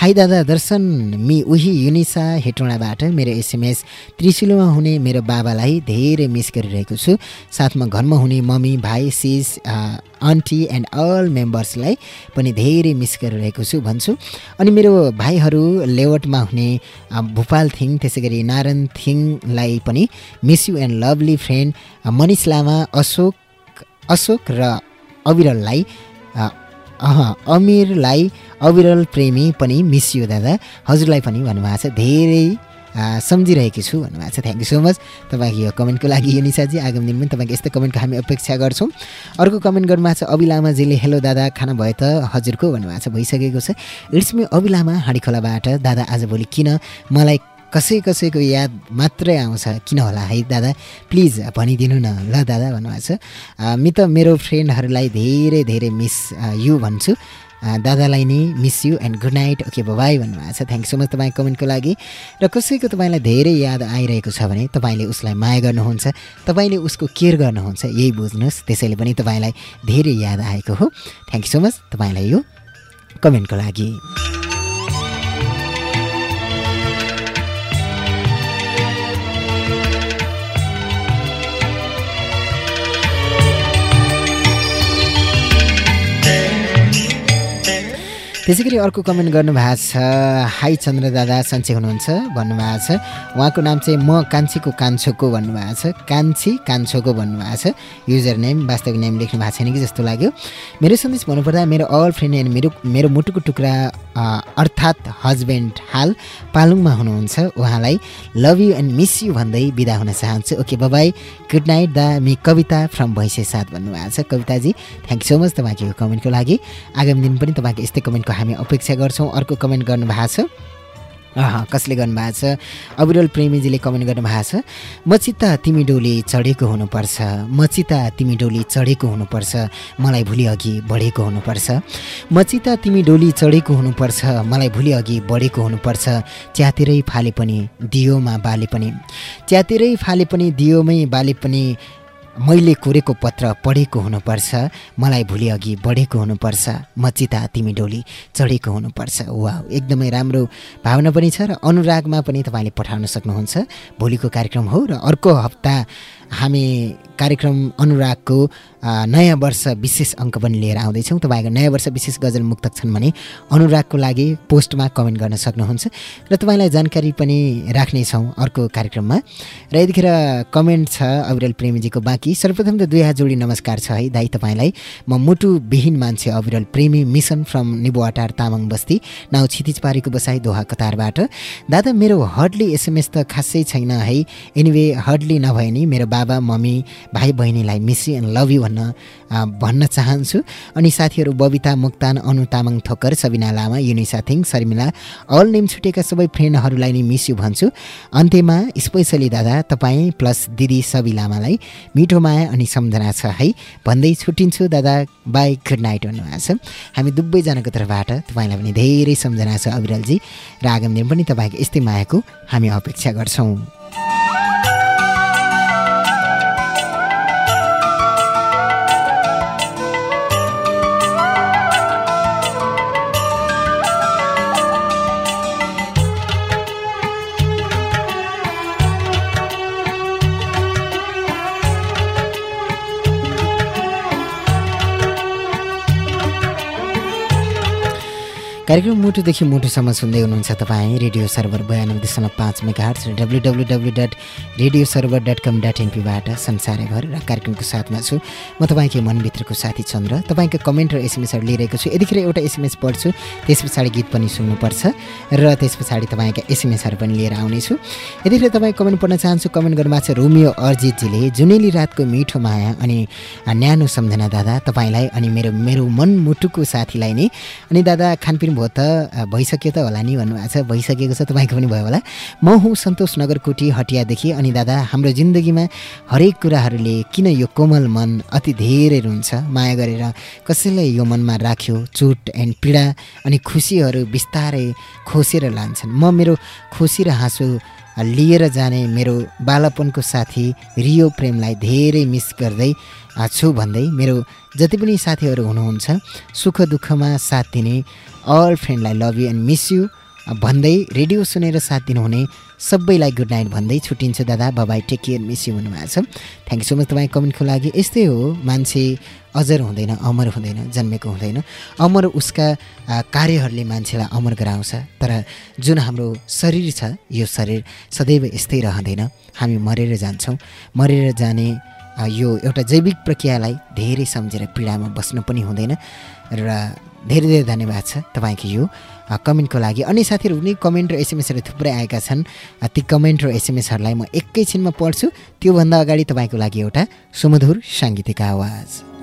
हाई दादा दर्शन मि उही युनिसा हेटौँडाबाट मेरो एसएमएस त्रिशुलोमा हुने मेरो बाबालाई धेरै मिस गरिरहेको छु। साथमा घरमा हुने मम्मी भाइ सिस आन्टी एन्ड अल मेम्बर्सलाई पनि धेरै मिस गरिरहेको छु भन्छु। अनि मेरो भाइहरू लेवटमा हुने भोपाल थिङ त्यसै गरी नारायण थिङलाई पनि miss you and lovely friend Manish Lama Ashok Ashok र अविरललाई अमिरलाई अविरल प्रेमी पनि मिस यु दादा। हजुरलाई पनि भन्नुभएको छ धेरै सम्झिरहेकी छु भन्नुभएको छ. थ्याङ्क यू सो मच तपाईँको यो कमेन्टको लागि यो निशाजी आगामी दिनमा तपाईँको यस्तो कमेन्टको हामी अपेक्षा गर्छौँ। अर्को कमेन्ट गर्नुभएको छ अभि लामाजीले हेलो दादा खाना भयो त? हजुरको? भन्नुभएको छ भइसकेको छ। इट्स मी अभि लामा हाँडीखोलाबाट। दादा आजभोलि किन? मलाई कसै कसैको याद मात्रै आउँछ। किन होला है दादा? प्लिज भनिदिनु न। ल दादा भन्नुभएको छ। मि त मेरो फ्रेन्डहरूलाई धेरै धेरै मिस यु भन्छु। दादालाई नि miss you and good night okay bye भन्नुभएको छ। थ्याङ्क सो मच तपाईँको कमेन्टको लागि। र कसैको तपाईँलाई धेरै याद आइरहेको छ भने तपाईँले उसलाई माया गर्नुहुन्छ तपाईँले उसको केयर गर्नुहुन्छ यही बुझ्नुहोस्। त्यसैले पनि तपाईँलाई धेरै याद आएको हो। थ्याङ्क यू सो मच तपाईँलाई यो कमेन्टको लागि। त्यसै गरी अर्को कमेन्ट गर्नुभएको छ हाई चन्द्र दादा सन्चै हुनुहुन्छ भन्नुभएको छ। उहाँको नाम चाहिँ म कान्छीको कान्छोको भन्नुभएको छ। कान्छी कान्छोको भन्नुभएको छ। युजर नेम वास्तविक नेम लेख्नु भएको छैन कि जस्तो लाग्यो। मेरो सन्देश भन्नुपर्दा मेरो अल फ्रेन्ड एन्ड मेरो मेरो मुटुको टुक्रा अर्थात् हस्बेन्ड हाल पालुङमा हुनुहुन्छ। उहाँलाई love you and miss you भन्दै बिदा हुन चाहन्छु। ओके बाई गुड नाइट दा मी कविता फ्रम भैँसे साथ भन्नुभएको छ। कविताजी थ्याङ्क सो मच तपाईँको कमेन्टको लागि। आगामी दिन पनि तपाईँको यस्तै कमेन्टको हामी अपेक्षा गर्छौँ। अर्को कमेन्ट गर्नुभएको छ। अह कसले गर्नुभएको छ? अविरल प्रेमीजीले कमेन्ट गर्नुभएको छ। म चित्त तिमी डोली चढेको हुनुपर्छ। म चित्त तिमी डोली चढेको हुनुपर्छ। मलाई भोलि अघि बढेको हुनुपर्छ। म चित्त तिमी डोली चढेको हुनुपर्छ। मलाई भोलि अघि बढेको हुनुपर्छ। च्यातिरै फाले पनि दियोमा बाले पनि। च्यातिरै फाले पनि दियोमै बाले पनि मैले कोरेको पत्र पढेको हुनुपर्छ मलाई भोलि अघि बढेको हुनुपर्छ म चिता तिमी डोली चढेको हुनुपर्छ। वा एकदमै राम्रो भावना पनि छ र अनुरागमा पनि तपाईँले पठाउन सक्नुहुन्छ। भोलिको कार्यक्रम हो र अर्को हप्ता हामी कार्यक्रम अनुरागको नयाँ वर्ष विशेष अङ्क पनि लिएर आउँदैछौँ। तपाईँको नयाँ वर्ष विशेष गजल मुक्तक छन् भने अनुरागको लागि पोस्टमा कमेन्ट गर्न सक्नुहुन्छ। र तपाईँलाई जानकारी पनि राख्नेछौँ अर्को कार्यक्रममा। र यतिखेर कमेन्ट छ अविरल प्रेमीजीको बाँकी। सर्वप्रथम त दुई हात जोडी नमस्कार छ है दाई तपाईँलाई। म मुटुविहीन मान्छे अविरल प्रेमी mission from Nibuwatar Tamang Basti now क्षितिज पारेको बसाई दोहा कतारबाट। दादा मेरो हर्डली एसएमएस त खासै छैन है। एनिवे हर्डली नभए नि मेरो बाबा मम्मी भाइ बहिनीलाई miss you and love you भन्न भन्न चाहन्छु। अनि साथीहरू बबिता मुक्तान अनु तामाङ ठोक्कर सबिना लामा युनिसा थिङ शर्मिला अल नेम छुटेका सबै फ्रेन्डहरूलाई नि मिस यु भन्छु। अन्त्यमा स्पेसली दादा तपाईँ प्लस दिदी सबि लामालाई मिठो माया अनि सम्झना छ है भन्दै छुट्टिन्छु दादा। बाई गुड नाइट भन्नुभएको छ। हामी दुवैजनाको तर्फबाट तपाईँलाई पनि धेरै सम्झना छ अविरलजी। र आगामी दिन पनि तपाईँको यस्तै मायाको हामी अपेक्षा गर्छौँ। कार्यक्रम मुटुदेखि मुटुसम्म सुन्दै हुनुहुन्छ तपाईँ रेडियो सर्भर बयानब्बे दशमलव पाँच मेगा हर्च र W W W dot radio server dot com dot एनपीबाट संसारभर र कार्यक्रमको साथमा छु। म तपाईँकै मनभित्रको साथी चन्द्र। तपाईँको कमेन्ट र एसएमएसहरू लिइरहेको छु। यतिखेर एउटा एसएमएस पढ्छु त्यस पछाडि गीत पनि सुन्नुपर्छ र त्यस पछाडि तपाईँका एसएमएसहरू पनि लिएर आउनेछु। यतिखेर तपाईँ कमेन्ट पढ्न चाहन्छु कमेन्ट गर्नुभएको छ रोमियो अर्जितजीले जुनेली रातको मिठो माया अनि न्यानो सम्झना दादा तपाईँलाई अनि मेरो मेरो मनमुटुको साथीलाई नै अनि दादा खानपिन भयो त? भइसक्यो त होला नि भन्नुभएको छ। भइसकेको छ तपाईँको पनि भयो होला। म हुँ सन्तोष नगरकोटी हटियादेखि अनि दादा हाम्रो जिन्दगीमा हरेक कुराहरूले किन यो कोमल मन अति धेरै रुन्छ? माया गरेर कसैलाई यो मनमा राख्यो चोट एन्ड पीडा अनि खुसीहरू बिस्तारै खोसेर लान्छन्। म मेरो खुसी र हाँसो लिएर जाने मेरो बालपनको साथी रियो प्रेमलाई धेरै मिस गर्दै छु भन्दै मेरो जति पनि साथीहरू हुनुहुन्छ सुख दुःखमा साथ दिने all फ्रेन्डलाई love you and miss you भन्दै रेडियो सुनेर साथ दिनुहुने सबैलाई गुड नाइट भन्दै छुट्टिन्छु दादा bye bye take care miss you भन्नुभएको छ। थ्याङ्क यू सो मच तपाईँ कमेन्टको लागि। यस्तै हो मान्छे अजर हुँदैन अमर हुँदैन जन्मेको हुँदैन। अमर उसका कार्यहरूले मान्छेलाई अमर गराउँछ तर जुन हाम्रो शरीर छ यो शरीर सदैव यस्तै रहँदैन। हामी मरेर जान्छौँ। मरेर जाने यो एउटा जैविक प्रक्रियालाई धेरै सम्झेर पीडामा बस्नु पनि हुँदैन र धेरै धेरै धन्यवाद छ तपाईँको यो कमेन्टको लागि। अन्य साथीहरू पनि कमेन्ट र एसएमएसहरू थुप्रै आएका छन् ती कमेन्ट र एसएमएसहरूलाई म एकैछिनमा पढ्छु। त्योभन्दा अगाडि तपाईँको लागि एउटा सुमधुर साङ्गीतिक आवाज।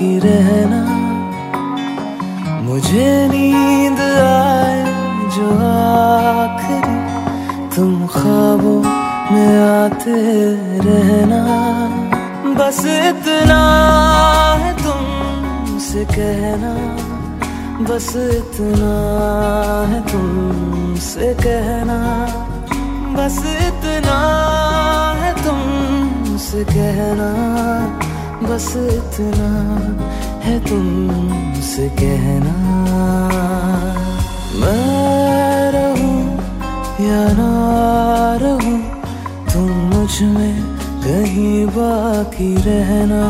बाकी रहना। मुझे नींद आए जो आखिरी। तुम ख्वाबों में आते रहना। बस इतना है तुम तुमसे कहना। बस इतना है तुम तुमसे कहना। बस इतना है तुम तुमसे कहना। बस इतना है तुमसे कहना। मैं रहूँ या ना रहूँ, तुम मुझमें कहीं बाकी रहना।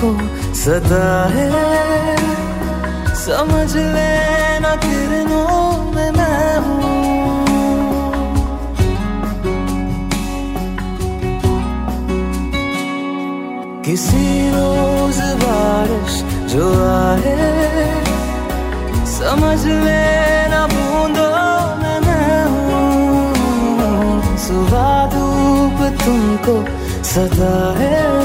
तुमको सदा है। समझ लेना किरणों में मैं हूँ। किसी रोज बारिश जो आए, समझ लेना बूंदों में मैं हूँ। सुबह धूप तुमको सदा है।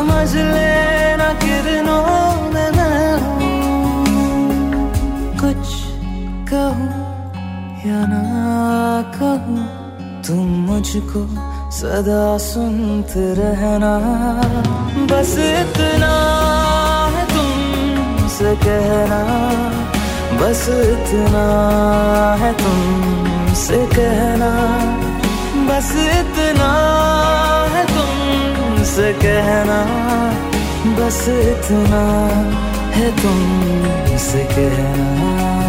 समझ लेना किरणों में मैं कुछ कहूँ या ना कहूँ, तुम मुझको सदा सुनते रहना। बस इतना है से कहना, बस इतना है तुमसे कहना। बस इतना तुमसे कहना बस इतना है तुम तुमसे कहना।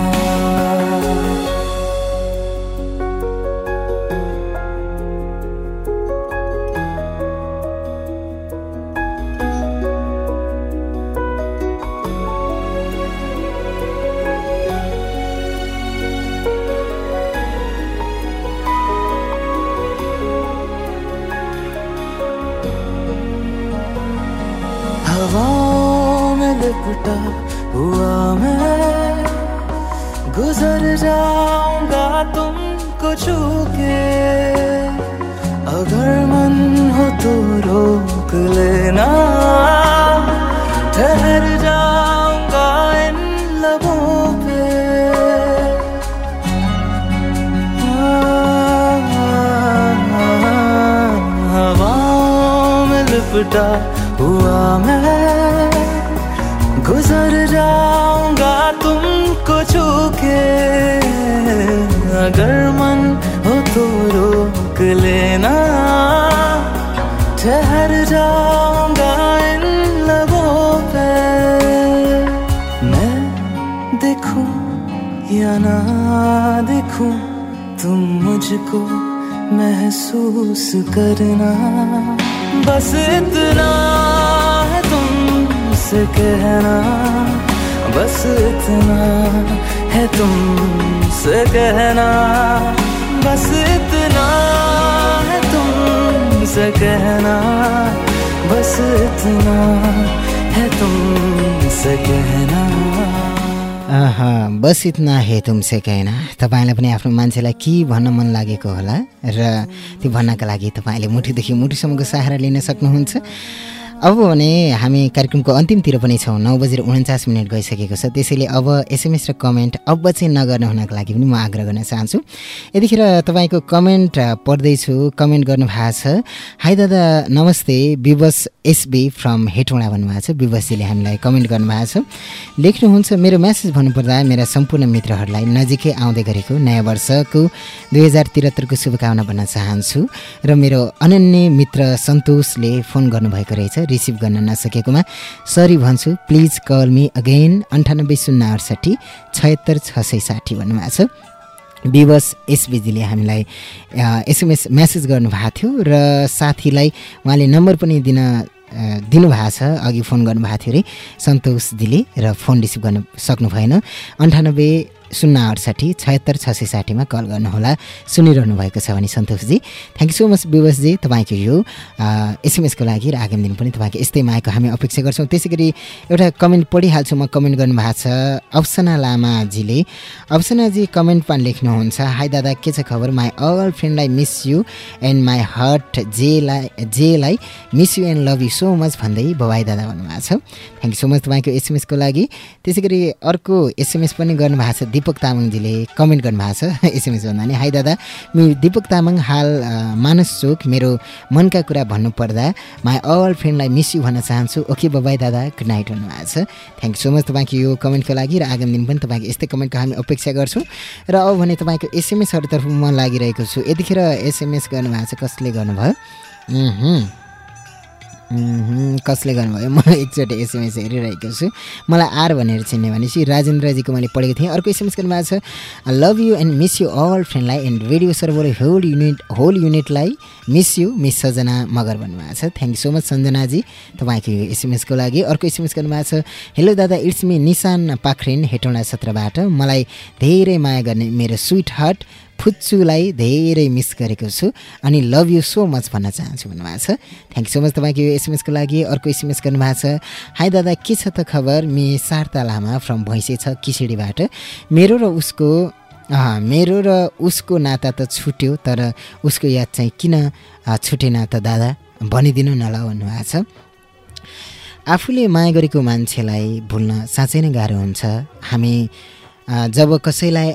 तुमको छू के अगर मन हो तो रोक लेना। ठहर जाऊँगा इन लबों पे। हवाओं में लिपटा हुआ मैं। गुजर जाऊँगा तुमको छू के अगर लेना। ठहर जाऊँगा इन लबों पे। मैं देखूँ या ना देखूँ, तुम मुझको महसूस करना। बस इतना है तुमसे कहना। बस इतना है तुमसे कहना। बस इतना तुमसे कहना बस इतना है तुमसे कहना। आहा, बस इतना हे तुमसे कहना। तपाईँलाई पनि आफ्नो मान्छेलाई के भन्न मन लागेको होला? र त्यो भन्नका लागि तपाईँले मुठीदेखि मुठीसम्मको सहारा लिन सक्नुहुन्छ। अब भने हामी कार्यक्रमको अन्तिमतिर पनि छौँ। नौ बजेर उन्चास मिनट गइसकेको छ। त्यसैले अब एसएमएस र कमेन्ट अब चाहिँ नगर्नु हुनको लागि पनि म आग्रह गर्न चाहन्छु। यतिखेर तपाईँको कमेन्ट पढ्दैछु कमेन्ट गर्नुभएको छ। हाई दादा नमस्ते। विवश एसबी फ्रम हेटौँडा भन्नुभएको छ। विवशजीले हामीलाई कमेन्ट गर्नुभएको छ। लेख्नुहुन्छ मेरो म्यासेज भन्नुपर्दा मेरा सम्पूर्ण मित्रहरूलाई नजिकै आउँदै गरेको नयाँ वर्षको दुई हजार त्रिहत्तरको शुभकामना भन्न चाहन्छु। र मेरो अनन्य मित्र सन्तोषले फोन गर्नुभएको रहेछ। रिसिभ गर्न नसकेकोमा सरी भन्छु. प्लिज कल मी अगेन अन्ठानब्बे शून्य अडसट्ठी छयत्तर छ सय साठी भन्नुभएको छ। विवश एसबिजीले हामीलाई एसएमएस म्यासेज गर्नुभएको थियो र साथीलाई उहाँले नम्बर पनि दिन दिनुभएको छ। अघि फोन गर्नुभएको थियो अरे। सन्तोष दिले र फोन रिसिभ गर्न सक्नु भएन। अन्ठानब्बे शून्य अडसाठी छयत्तर छ सय साठीमा कल गर्नुहोला। सुनिरहनु भएको छ भने सन्तोषजी। थ्याङ्क यू सो मच विवशजी तपाईँको यो एसएमएसको लागि र आगामी दिन पनि तपाईँको यस्तै मायाको हामी अपेक्षा गर्छौँ। त्यसै गरी एउटा कमेन्ट पढिहाल्छु म कमेन्ट गर्नुभएको छ अप्सना लामाजीले। अप्सनाजी कमेन्टमा लेख्नुहुन्छ। हाई दादा के छ खबर? My all फ्रेन्डलाई miss you and my heart जेलाई जेलाई miss you and love you so much भन्दै बबाई दादा भन्नुभएको छ। थ्याङ्क यू सो मच तपाईँको एसएमएसको लागि। त्यसै गरी अर्को एसएमएस पनि गर्नुभएको छ। दिपक तामाङजीले कमेन्ट गर्नुभएको छ *laughs* एसएमएस भन्दा नि हाई दादा मि दिपक तामाङ हाल मानस चोक मेरो मनका कुरा भन्नुपर्दा माई अल फ्रेन्डलाई मिस यु भन्न चाहन्छु। ओके बबाई दादा गुड नाइट भन्नुभएको छ। थ्याङ्क यू सो मच तपाईँको यो कमेन्टको लागि र आगामी दिन पनि तपाईँको यस्तै कमेन्टको हामी अपेक्षा गर्छौँ। र अब भने तपाईँको एसएमएसहरूतर्फ म लागिरहेको छु। यतिखेर एसएमएस गर्नुभएको छ कसले गर्नुभयो? कसले गर्नुभयो *laughs* म एकचोटि एसएमएस हेरिरहेको छु। मलाई आर भनेर चिन्ने भनेपछि राजेन्द्रजीको मैले पढेको थिएँ। अर्को एसएमएस गर्नुभएको छ love you and miss you all फ्रेन्डलाई and radio server whole unit whole युनिटलाई miss you miss Sajana Magar भन्नुभएको छ। थ्याङ्क यू सो मच सञ्जनाजी तपाईँको यो एसएमएसको लागि। अर्को एसएमएस गर्नुभएको छ हेलो दादा इट्स मी निशान पाखरिन हेटौँडा सत्रबाट। मलाई धेरै माया गर्ने मेरो स्विट हार्ट फुच्चुलाई धेरै मिस गरेको छु अनि लभ यु सो मच भन्न चाहन्छु भन्नुभएको छ। थ्याङ्क यू सो मच तपाईँको यो एसएमएसको लागि अर्को एसएमएस गर्नुभएको छ। हाई दादा के छ त खबर? मि सार्ता लामा फ्रम भैँसे छ किसिडीबाट। मेरो र उसको मेरो र उसको नाता त छुट्यो तर उसको याद चाहिँ किन छुटेन त दादा? भनिदिनु न ल भन्नुभएको छ। आफूले माया गरेको मान्छेलाई भुल्न साँच्चै नै गाह्रो हुन्छ। हामी जब कसैलाई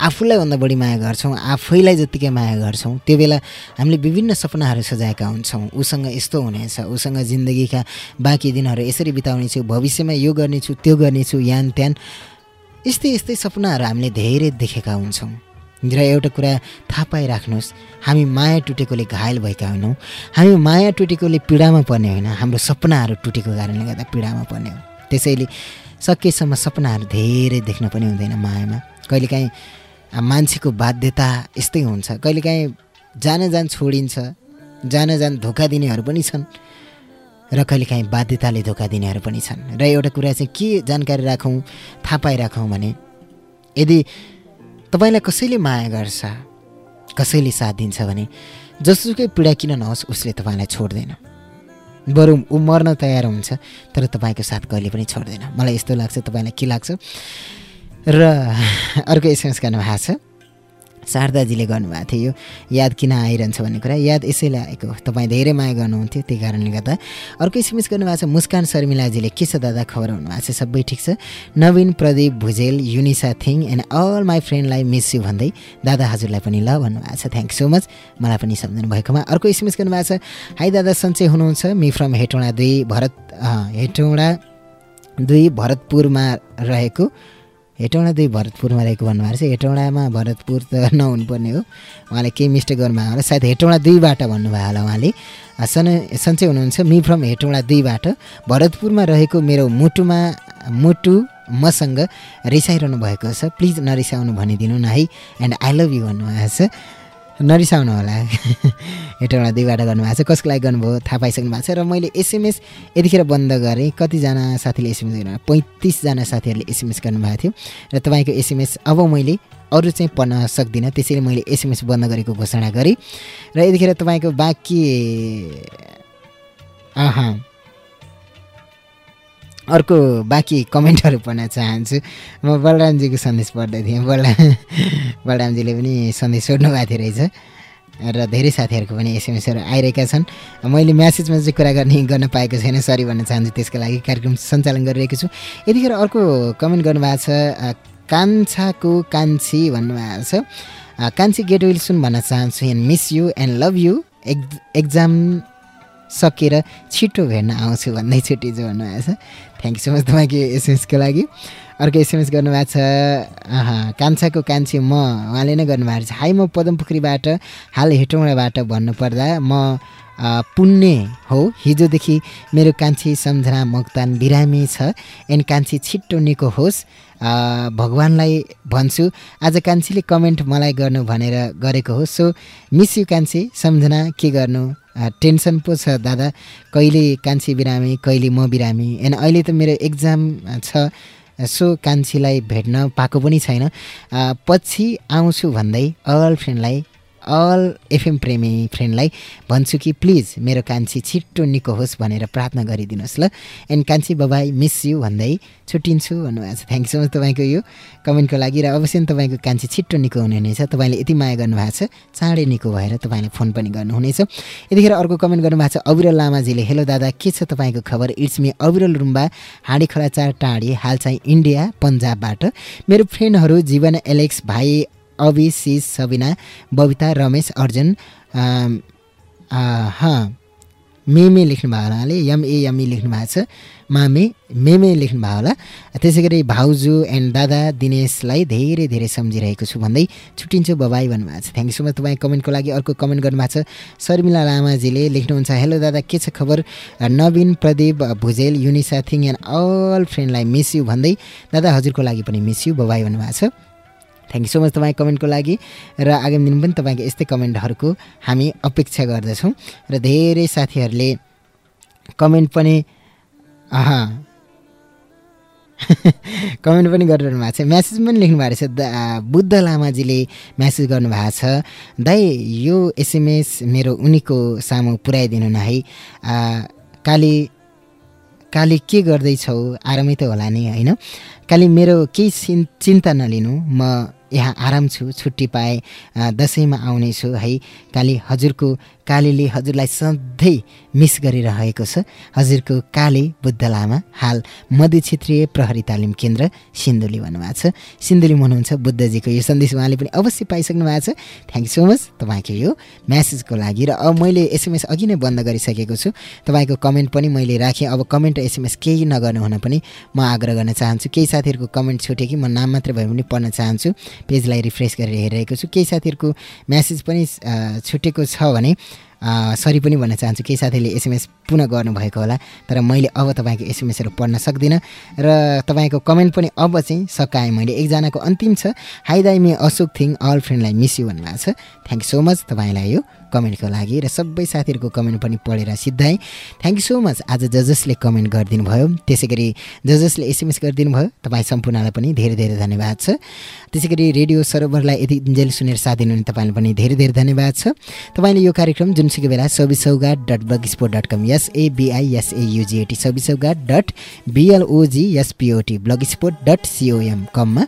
आफूलाई भन्दा बढी माया गर्छौँ आफैलाई जत्तिकै माया गर्छौँ त्यो बेला हामीले विभिन्न सपनाहरू सजाएका हुन्छौँ। उसँग यस्तो हुनेछ उसँग जिन्दगीका बाँकी दिनहरू यसरी बिताउनेछु भविष्यमा यो गर्नेछु त्यो गर्नेछु यान त्यान। यस्तै यस्तै सपनाहरू हामीले धेरै देखेका हुन्छौँ। र एउटा कुरा थाहा पाइराख्नुहोस् हामी माया टुटेकोले घायल भएका होइनौँ। हामी माया टुटेकोले पीडामा पर्ने होइन हाम्रो सपनाहरू टुटेको कारणले गर्दा पीडामा पर्ने हो। त्यसैले सकेसम्म सपनाहरू धेरै देख्न पनि हुँदैन मायामा। कहिलेकाहीँ मान्छेको बाध्यता यस्तै हुन्छ। कहिलेकाहीँ जान जान छोडिन्छ जान जान धोका दिनेहरू पनि छन् र कहिलेकाहीँ बाध्यताले धोका दिनेहरू पनि छन्। र एउटा कुरा चाहिँ के जानकारी राखौँ थाहा पाइराखौँ भने यदि तपाईँलाई कसैले माया गर्छ कसैले साथ दिन्छ भने जसुकै पीडा किन नहोस् उसले तपाईँलाई छोड्दैन। बरु ऊ मर्न तयार हुन्छ तर तपाईँको साथ कहिले पनि छोड्दैन। मलाई यस्तो लाग्छ तपाईँलाई के लाग्छ? र *laughs* अर्को एसएमएस गर्नुभएको छ। शारदाजीले गर्नुभएको थियो यो याद किन आइरहन्छ भन्ने कुरा। याद यसैले आएको। तपाईँ धेरै माया गर्नुहुन्थ्यो त्यही कारणले गर्दा। अर्को एसएमएस गर्नुभएको छ मुस्कान शर्मिलाजीले के छ दादा? खबर भन्नुभएको छ सबै ठिक छ। Naveen Pradeep Bhujel Yunisa Thing and all my फ्रेन्डलाई miss you भन्दै दादा हजुरलाई पनि ल भन्नुभएको छ। थ्याङ्क सो मच मलाई पनि सम्झनु भएकोमा अर्को एसएमएस गर्नुभएको छ। हाई दादा सन्चै हुनुहुन्छ। मि फ्रम हेटौँडा दुई भरत हेटौँडा दुई भरतपुरमा रहेको हेटौँडा दुई भरतपुरमा रहेको भन्नुभएको छ। हेटौँडामा भरतपुर त नहुनुपर्ने हो। उहाँले केही मिस्टेक गर्नुभयो होला। सायद हेटौँडा दुईबाट भन्नुभयो होला उहाँले। सन सन्चै हुनुहुन्छ। मि फ्रम हेटौँडा दुईबाट। भरतपुरमा रहेको मेरो मुटुमा मुटु मसँग रिसाइरहनु भएको छ। प्लिज नरिसाउनु भनिदिनु न है। एन्ड आई लभ यु भन्नुभएको छ। नरिसाउनु होला। *laughs* एउटा दुईबाट गर्नुभएको छ। कसको लागि गर्नुभयो थाहा पाइसक्नु भएको छ र मैले एसएमएस यतिखेर बन्द गरेँ। कतिजना साथीले एसएमएस गर्नु पैँतिसजना साथीहरूले एसएमएस गर्नुभएको थियो। र तपाईँको एसएमएस अब मैले अरू चाहिँ पढ्न सक्दिनँ। त्यसैले मैले एसएमएस बन्द गरेको घोषणा गरेँ। र यतिखेर तपाईँको बाँकी अह अर्को बाँकी कमेन्टहरू *laughs* पढ्न चाहन्छु। म बलरामजीको सन्देश पढ्दै थिएँ। बलराम *laughs* बलरामजीले पनि सन्देश छोड्नु भएको थियो रहेछ। र धेरै साथीहरूको पनि एसएमएसहरू आइरहेका छन्। मैले म्यासेजमा चाहिँ कुरा गर्ने गर्न पाएको छैन। सरी भन्न चाहन्छु त्यसको लागि कार्यक्रम सञ्चालन गरिरहेको छु। यतिखेर अर्को कमेन्ट गर्नुभएको छ कान्छाको कान्छी भन्नुभएको छ। कान्छी गेट विल सुन भन्न चाहन्छु। And miss you and love you एक् एक्जाम सकेर छिटो भेट्न आउँछु भन्दै छुट्टिन्छु भन्नुभएको छ। थ्याङ्क यू सो मच तपाईँको एसएमएसको लागि। अर्को एसएमएस गर्नुभएको छ कान्छाको कान्छी म। उहाँले नै गर्नुभएको छ। हाई म पदमपोखरीबाट हाल हेटौँडाबाट भन्नुपर्दा म पुण्य हो। हिजोदेखि मेरो कान्छी सम्झना मोक्तान बिरामी छ। एन्ड कान्छी छिट्टो निको होस्। भगवान्लाई भन्छु आज कान्छीले कमेन्ट मलाई गर्नु भनेर गरेको हो। सो मिस यु कान्छी सम्झना के गर्नु? टेन्सन पो छ दादा। कहिले कान्छी बिरामी कहिले म बिरामी। एन्ड अहिले त मेरो एक्जाम छ सो कान्छीलाई भेट्न पाएको पनि छैन। पछि आउँछु भन्दै अल फ्रेन्डलाई अल एफएम प्रेमी फ्रेन्डलाई भन्छु कि प्लिज मेरो कान्छी छिट्टो निको होस् भनेर प्रार्थना गरिदिनुहोस् ल। एन्ड कान्छी बाबाई मिस यु भन्दै छुट्टिन्छु भन्नुभएको छ। थ्याङ्क सो मच तपाईँको यो कमेन्टको लागि र अवश्य तपाईँको कान्छी छिट्टो निको हुने हुनेछ। तपाईँले यति माया गर्नुभएको छ चाँडै निको भएर तपाईँले फोन पनि गर्नुहुनेछ। यतिखेर अर्को कमेन्ट गर्नुभएको छ अविरल लामाजीले हेलो दादा के छ तपाईँको खबर? इट्स मी अविरल रुम्बा हाँडी खडा चार टाढी हाल चाहिँ इन्डिया पन्जाबबाट। मेरो फ्रेन्डहरू जीवन एलेक्स भाइ अभिशिष सबिना बबिता रमेश अर्जुन मेमे लेख्नु भएको हुनाले एमए एमई लेख्नु भएको छ। मामे मेमे लेख्नु भयो होला। त्यसै गरी भाउजू एन्ड दादा दिनेशलाई धेरै धेरै सम्झिरहेको छु भन्दै छुट्टिन्छु बबाई भन्नुभएको छ। थ्याङ्क यू सो मच तपाईँ कमेन्टको लागि अर्को कमेन्ट गर्नुभएको छ। शर्मिला लामाजीले लेख्नुहुन्छ हेलो दादा के छ खबर? नवीन प्रदीप भुजेल युनिसा थिङ एन्ड अल फ्रेन्डलाई मिस यु भन्दै दादा हजुरको लागि पनि मिस यु बबाई भन्नुभएको छ। थ्याङ्क यू सो मच तपाईँ कमेन्टको लागि। र आगामी दिन पनि तपाईँको यस्तै कमेन्टहरूको हामी अपेक्षा गर्दछौँ। र धेरै साथीहरूले कमेन्ट पनि *laughs* कमेन्ट पनि गरिरहनु भएको छ। म्यासेज पनि लेख्नु भएको छ बुद्ध लामाजीले म्यासेज गर्नुभएको छ। दाइ यो एसएमएस मेरो उनीको सामु पुऱ्याइदिनु न है। काली काली के गर्दैछौ? आरामै त होला नि होइन? काली मेरो केही चिन्ता नलिनु। म यहाँ आराम छु छुट्टी पाएँ दसैँमा आउनेछु है। काली हजुरको कालीले हजुरलाई सधैँ मिस गरिरहेको छ। हजुरको काली बुद्ध लामा हाल मध्य क्षेत्रीय प्रहरी तालिम केन्द्र सिन्धुली भन्नुभएको छ। सिन्धुली हुनुहुन्छ बुद्धजीको यो सन्देश उहाँले पनि अवश्य पाइसक्नु भएको छ। थ्याङ्क यू सो मच तपाईँको यो म्यासेजको लागि र अब मैले एसएमएस अघि नै बन्द गरिसकेको छु। तपाईँको कमेन्ट पनि मैले राखेँ। अब कमेन्ट एसएमएस केही नगर्नु हुन पनि म आग्रह गर्न चाहन्छु। केही साथीहरूको कमेन्ट छुटेँ कि म नाम मात्रै भए पनि पढ्न चाहन्छु। पेजलाई रिफ्रेस गरेर हेरिरहेको छु। केही साथीहरूको म्यासेज पनि छुटेको छ भने सरी पनि भन्न चाहन्छु केही साथीले एसएमएस पुनः गर्नुभएको होला तर मैले अब तपाईँको एसएमएसहरू पढ्न सक्दिनँ। र तपाईँको कमेन्ट पनि अब चाहिँ सकाएँ मैले। एकजनाको अन्तिम छ हाई दाई मे अशोक थिङ अल फ्रेन्डलाई मिस यु भन्नुभएको छ। थ्याङ्क सो मच तपाईँलाई यो कमेन्टको लागि र सबै साथीहरूको कमेन्ट पनि पढेर सिद्धाएँ थ्याङ्क यू सो मच आज ज जसले कमेन्ट गरिदिनु भयो त्यसै गरी ज जसले एसएमएस गरिदिनु भयो तपाईँ सम्पूर्णलाई पनि धेरै धेरै धन्यवाद छ। त्यसै गरी रेडियो सरोवरलाई यदि इन्जेल सुनेर साथ दिनुहुने तपाईँलाई पनि धेरै धेरै धन्यवाद छ। तपाईँले यो कार्यक्रम जुनसुकै बेला सौबिसौगा dot blogspot dot com SABISAUGAT सौबिसौगा dot बिएलओजी एसपिओटी blog sport dot COM कममा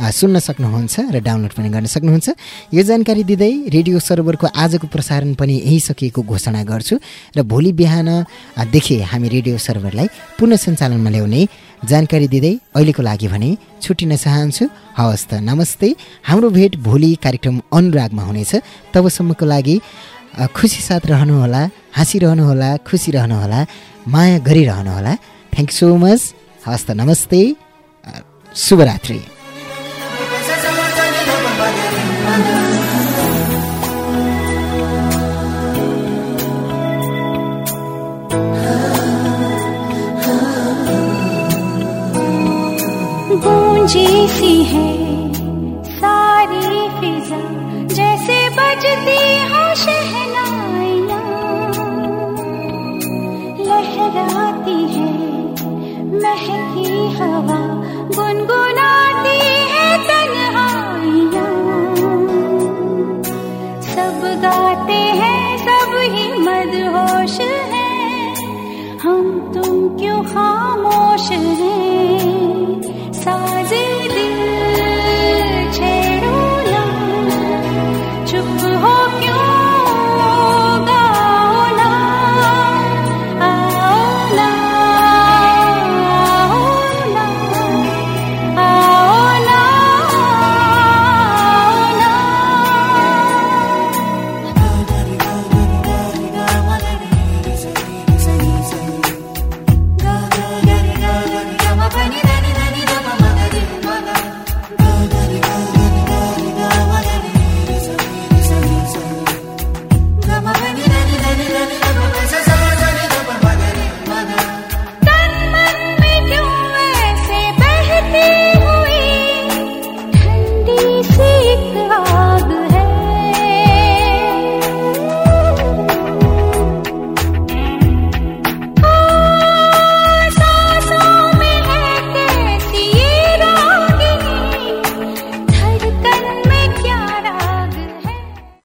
सुन्न सक्नुहुन्छ र डाउनलोड पनि गर्न सक्नुहुन्छ। यो जानकारी दिँदै रेडियो सर्भरको आजको प्रसारण पनि यही सकिएको घोषणा गर्छु र भोलि बिहानदेखि हामी रेडियो सर्भरलाई पुनः सञ्चालनमा ल्याउने जानकारी दिँदै अहिलेको लागि भने छुट्टिन चाहन्छु। हवस् त नमस्ते। हाम्रो भेट भोलि कार्यक्रम अनुरागमा हुनेछ। तबसम्मको लागि खुसी साथ रहनुहोला हाँसिरहनुहोला खुसी रहनुहोला माया गरिरहनुहोला। थ्याङ्क सो मच हवस् त नमस्ते। शुभरात्रि। गूंजी सी है, सारी फिजा जैसे बजती हो शहनाइया। लहराती है महकी हवा, गुनगुनाती है